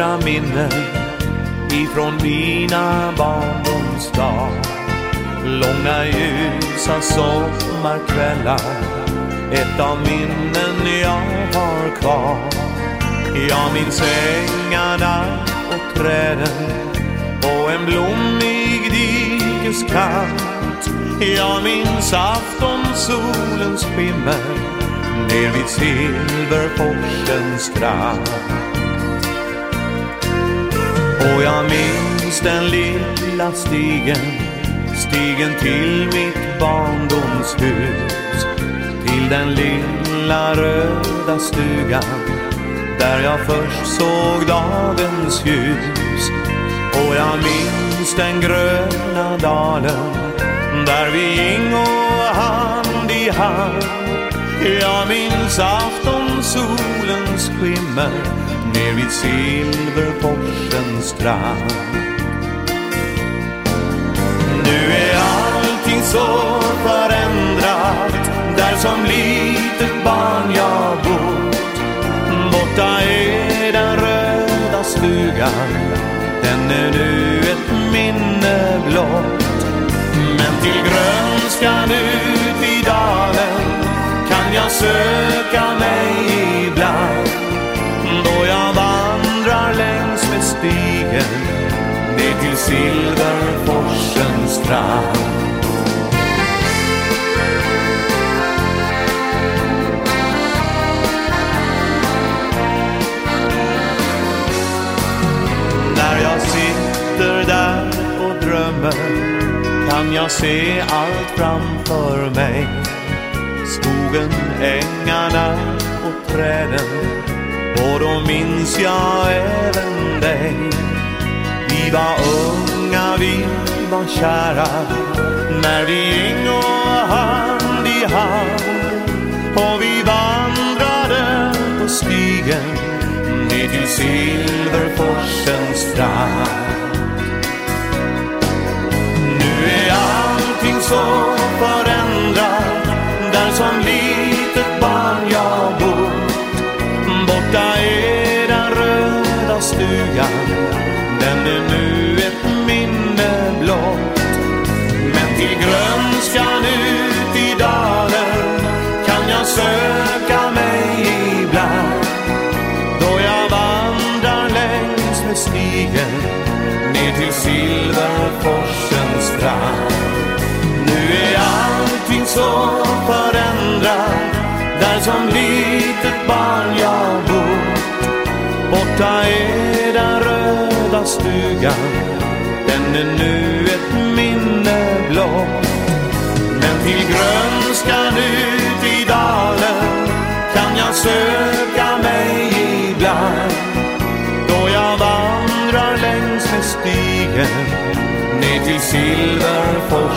vackra minnen ifrån mina barndomsdag. Långa ljusa sommarkvällar, ett av minnen jag har kvar. Jag minns ängarna och träden och en blommig dikeskant. Jag minns aftonsolens skimmer ner vid Silverforsens strand. Och jag minns den lilla stigen, stigen till mitt barndomshus. Till den lilla röda stugan, där jag först såg dagens ljus. Och jag minns den gröna dalen, där vi gingo hand i hand. Jag minns Solens skimmer ner vid Silverforsens strand. Nu är allting så förändrat där som litet barn jag bott. Borta är den röda stugan, den är nu ett minne blott. Men till grönskan ut i dalen Silverforsens strand. När jag sitter där och drömmer kan jag se allt framför mig. Skogen, ängarna och träden och då minns jag även dig. Vi var kära när vi gingo hand i hand och vi vandrade på stigen ner till Silverforsens strand. Nu är allting så förändrat där som litet barn jag bott. Borta är den röda stugan, den är nu ett till grönskan ut i dalen kan jag söka mig ibland då jag vandrar längs med stigen ner till Silverforsens strand. Nu är allting så förändrat där som litet barn jag bott. Borta är den röda stugan, den är nu ett minne blå. Men till grönskan ut i dalen kan jag söka mig ibland då jag vandrar längs med stigen ner till silverfors.